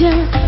danger.